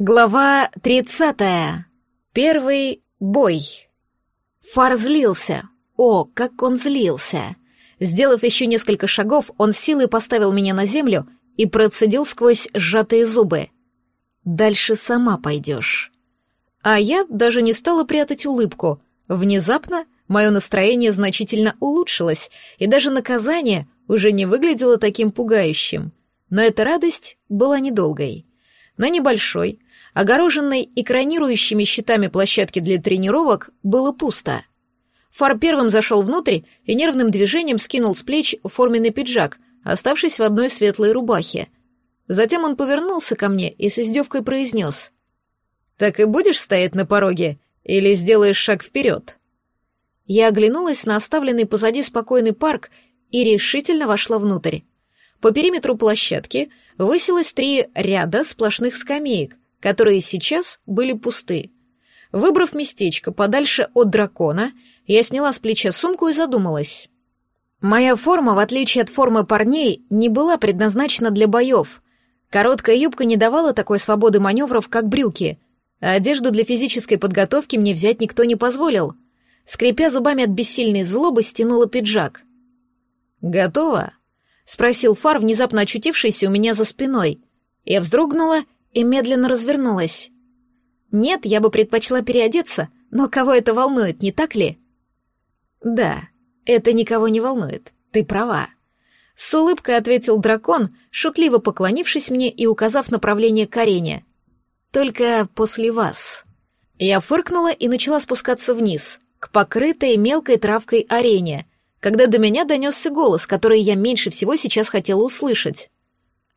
Глава 30. Первый бой. Фар злился. О, как он злился. Сделав еще несколько шагов, он силой поставил меня на землю и процедил сквозь сжатые зубы. «Дальше сама пойдешь». А я даже не стала прятать улыбку. Внезапно мое настроение значительно улучшилось, и даже наказание уже не выглядело таким пугающим. Но эта радость была недолгой. На небольшой, огороженной экранирующими щитами площадки для тренировок, было пусто. Фар первым зашел внутрь и нервным движением скинул с плеч форменный пиджак, оставшись в одной светлой рубахе. Затем он повернулся ко мне и с издевкой произнес. «Так и будешь стоять на пороге или сделаешь шаг вперед?» Я оглянулась на оставленный позади спокойный парк и решительно вошла внутрь. По периметру площадки высилось три ряда сплошных скамеек, которые сейчас были пусты. Выбрав местечко подальше от дракона, я сняла с плеча сумку и задумалась. Моя форма, в отличие от формы парней, не была предназначена для боев. Короткая юбка не давала такой свободы маневров, как брюки, а одежду для физической подготовки мне взять никто не позволил. Скрипя зубами от бессильной злобы, стянула пиджак. «Готово?» — спросил Фар, внезапно очутившийся у меня за спиной. Я вздрогнула и медленно развернулась. Нет, я бы предпочла переодеться, но кого это волнует, не так ли? Да, это никого не волнует, ты права. С улыбкой ответил дракон, шутливо поклонившись мне и указав направление к арене. Только после вас. Я фыркнула и начала спускаться вниз, к покрытой мелкой травкой арене, когда до меня донесся голос, который я меньше всего сейчас хотела услышать.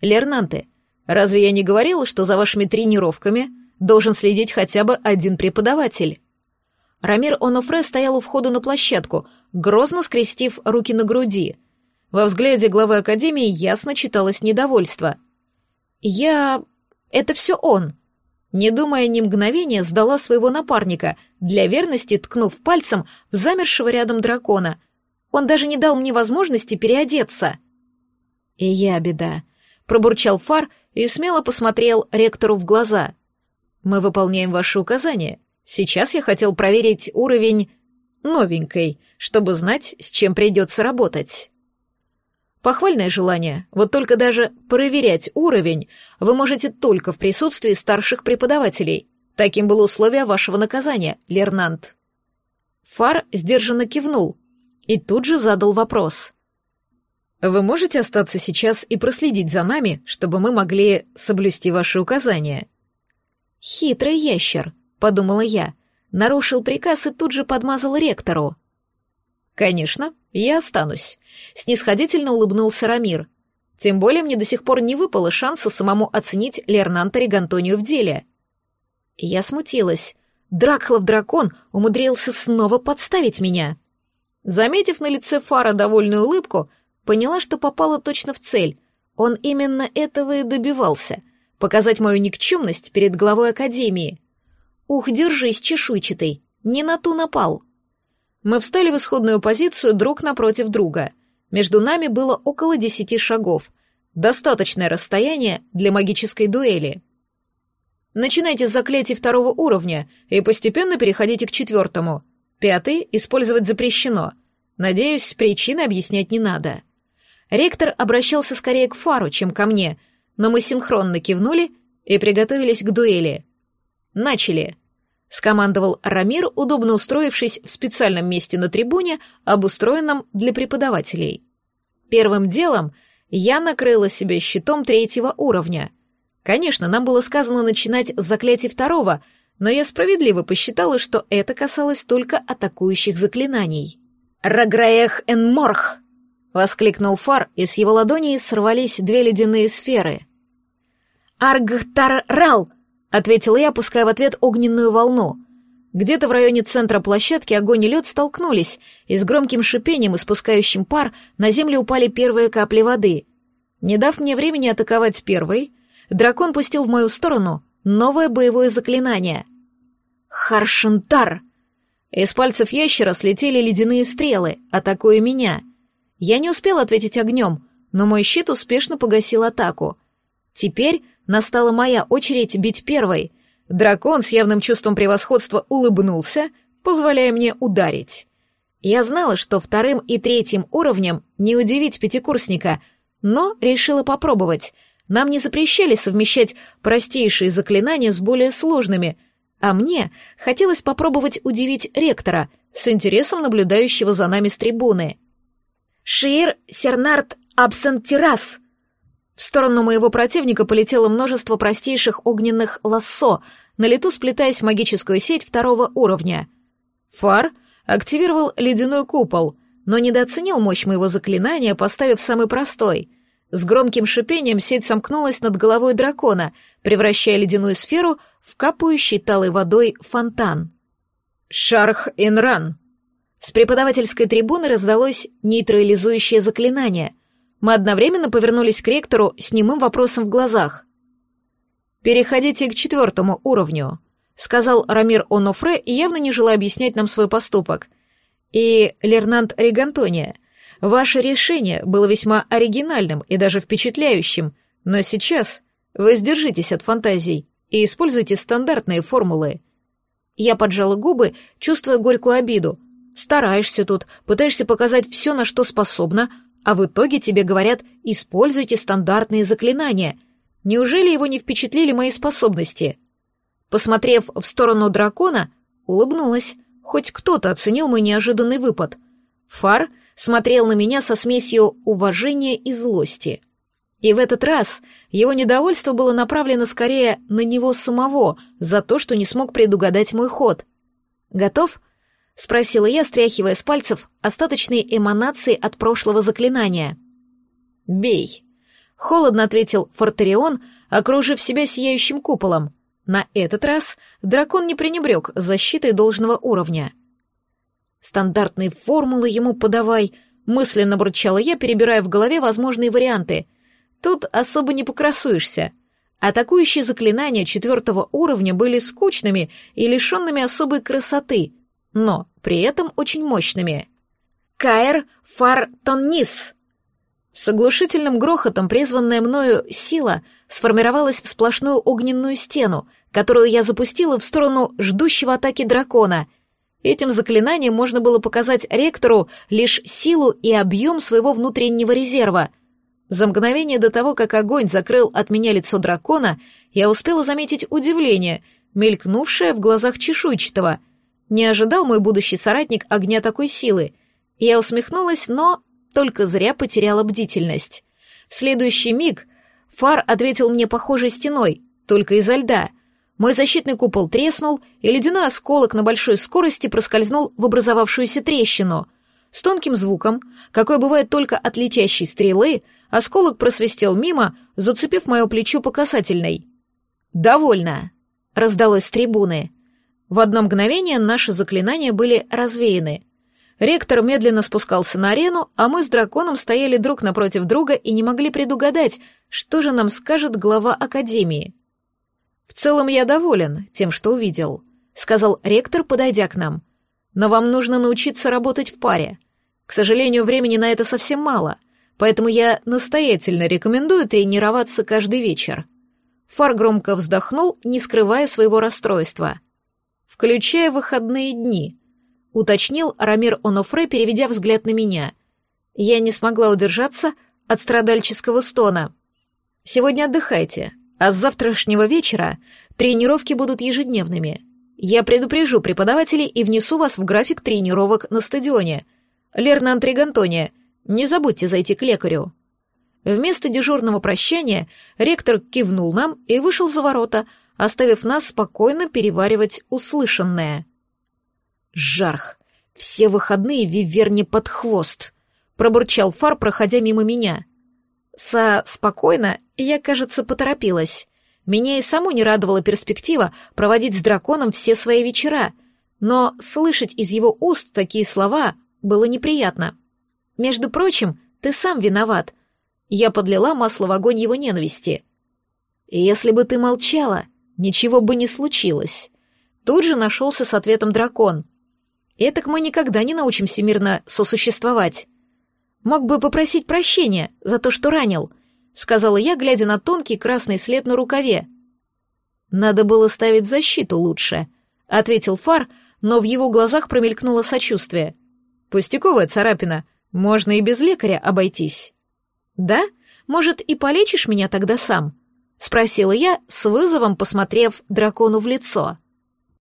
«Лернанте, Разве я не говорила, что за вашими тренировками должен следить хотя бы один преподаватель? Рамир Онофре стоял у входа на площадку, грозно скрестив руки на груди. Во взгляде главы Академии ясно читалось недовольство. «Я... это все он!» Не думая ни мгновения, сдала своего напарника, для верности ткнув пальцем в замершего рядом дракона. Он даже не дал мне возможности переодеться. «И я беда», — пробурчал Фар, и смело посмотрел ректору в глаза. «Мы выполняем ваши указания. Сейчас я хотел проверить уровень новенькой, чтобы знать, с чем придется работать». Похвальное желание, вот только даже проверять уровень вы можете только в присутствии старших преподавателей. Таким было условие вашего наказания, Лернант. Фар сдержанно кивнул и тут же задал вопрос. Вы можете остаться сейчас и проследить за нами, чтобы мы могли соблюсти ваши указания?» «Хитрый ящер», — подумала я, нарушил приказ и тут же подмазал ректору. «Конечно, я останусь», — снисходительно улыбнулся Рамир. «Тем более мне до сих пор не выпало шанса самому оценить Лернанта Ригантонию в деле». Я смутилась. Дракхлов-дракон умудрился снова подставить меня. Заметив на лице Фара довольную улыбку, Поняла, что попала точно в цель. Он именно этого и добивался — показать мою никчемность перед главой Академии. Ух, держись, чешуйчатый, не на ту напал. Мы встали в исходную позицию друг напротив друга. Между нами было около десяти шагов. Достаточное расстояние для магической дуэли. Начинайте с заклятий второго уровня и постепенно переходите к четвертому. Пятый использовать запрещено. Надеюсь, причины объяснять не надо. Ректор обращался скорее к Фару, чем ко мне, но мы синхронно кивнули и приготовились к дуэли. «Начали!» — скомандовал Рамир, удобно устроившись в специальном месте на трибуне, обустроенном для преподавателей. Первым делом я накрыла себя щитом третьего уровня. Конечно, нам было сказано начинать с заклятий второго, но я справедливо посчитала, что это касалось только атакующих заклинаний. «Раграэх эн морх!» — воскликнул Фар, и с его ладони сорвались две ледяные сферы. «Аргтар-рал!» — ответил я, пуская в ответ огненную волну. Где-то в районе центра площадки огонь и лед столкнулись, и с громким шипением, испускающим пар, на землю упали первые капли воды. Не дав мне времени атаковать первой, дракон пустил в мою сторону новое боевое заклинание. «Харшентар!» Из пальцев ящера слетели ледяные стрелы, атакуя меня — я не успел ответить огнем, но мой щит успешно погасил атаку. Теперь настала моя очередь бить первой. Дракон с явным чувством превосходства улыбнулся, позволяя мне ударить. Я знала, что вторым и третьим уровнем не удивить пятикурсника, но решила попробовать. Нам не запрещали совмещать простейшие заклинания с более сложными, а мне хотелось попробовать удивить ректора, с интересом наблюдающего за нами с трибуны. «Шиир Сернард Абсентирас!» В сторону моего противника полетело множество простейших огненных лассо, на лету сплетаясь в магическую сеть второго уровня. Фар активировал ледяной купол, но недооценил мощь моего заклинания, поставив самый простой. С громким шипением сеть сомкнулась над головой дракона, превращая ледяную сферу в капающий талой водой фонтан. «Шарх Инран!» С преподавательской трибуны раздалось нейтрализующее заклинание. Мы одновременно повернулись к ректору с немым вопросом в глазах. «Переходите к четвертому уровню», сказал Рамир Онофре, явно не желая объяснять нам свой поступок. И Лернант Регантония, ваше решение было весьма оригинальным и даже впечатляющим, но сейчас воздержитесь от фантазий и используйте стандартные формулы. Я поджала губы, чувствуя горькую обиду. Стараешься тут, пытаешься показать все, на что способна, а в итоге тебе говорят «используйте стандартные заклинания». Неужели его не впечатлили мои способности?» Посмотрев в сторону дракона, улыбнулась. Хоть кто-то оценил мой неожиданный выпад. Фар смотрел на меня со смесью уважения и злости. И в этот раз его недовольство было направлено скорее на него самого за то, что не смог предугадать мой ход. «Готов?» — спросила я, стряхивая с пальцев остаточные эманации от прошлого заклинания. «Бей!» — холодно ответил Фортерион, окружив себя сияющим куполом. На этот раз дракон не пренебрег защитой должного уровня. «Стандартные формулы ему подавай», — мысленно бурчала я, перебирая в голове возможные варианты. «Тут особо не покрасуешься». Атакующие заклинания четвертого уровня были скучными и лишенными особой красоты, но при этом очень мощными. «Каэр Фар Тоннис!» С оглушительным грохотом призванная мною сила сформировалась в сплошную огненную стену — которую я запустила в сторону ждущего атаки дракона. Этим заклинанием можно было показать ректору лишь силу и объем своего внутреннего резерва. За мгновение до того, как огонь закрыл от меня лицо дракона, я успела заметить удивление, мелькнувшее в глазах чешуйчатого. Не ожидал мой будущий соратник огня такой силы. Я усмехнулась, но только зря потеряла бдительность. В следующий миг фар ответил мне похожей стеной, только изо льда — мой защитный купол треснул, и ледяной осколок на большой скорости проскользнул в образовавшуюся трещину. С тонким звуком, какой бывает только от летящей стрелы, осколок просвистел мимо, зацепив мое плечо по касательной. «Довольно!» — раздалось с трибуны. В одно мгновение наши заклинания были развеяны. Ректор медленно спускался на арену, а мы с драконом стояли друг напротив друга и не могли предугадать, что же нам скажет глава Академии. «В целом я доволен тем, что увидел», — сказал ректор, подойдя к нам. «Но вам нужно научиться работать в паре. К сожалению, времени на это совсем мало, поэтому я настоятельно рекомендую тренироваться каждый вечер». Фар громко вздохнул, не скрывая своего расстройства. «Включая выходные дни», — уточнил Рамир Онофре, переведя взгляд на меня. Я не смогла удержаться от страдальческого стона. «Сегодня отдыхайте, а с завтрашнего вечера тренировки будут ежедневными. Я предупрежу преподавателей и внесу вас в график тренировок на стадионе. Лерна Антригантония, не забудьте зайти к лекарю». Вместо дежурного прощания ректор кивнул нам и вышел за ворота, оставив нас спокойно переваривать услышанное. «Жарх! Все выходные виверни под хвост!» — пробурчал Фар, проходя мимо меня. Са спокойно, я, кажется, поторопилась. Меня и саму не радовала перспектива проводить с драконом все свои вечера, но слышать из его уст такие слова было неприятно. Между прочим, ты сам виноват. Я подлила масло в огонь его ненависти. Если бы ты молчала, ничего бы не случилось. Тут же нашелся с ответом дракон. Этак мы никогда не научимся мирно сосуществовать. Мог бы попросить прощения за то, что ранил. — сказала я, глядя на тонкий красный след на рукаве. «Надо было ставить защиту лучше», — ответил Фар, но в его глазах промелькнуло сочувствие. «Пустяковая царапина, можно и без лекаря обойтись». «Да? Может, и полечишь меня тогда сам?» — спросила я, с вызовом посмотрев дракону в лицо. —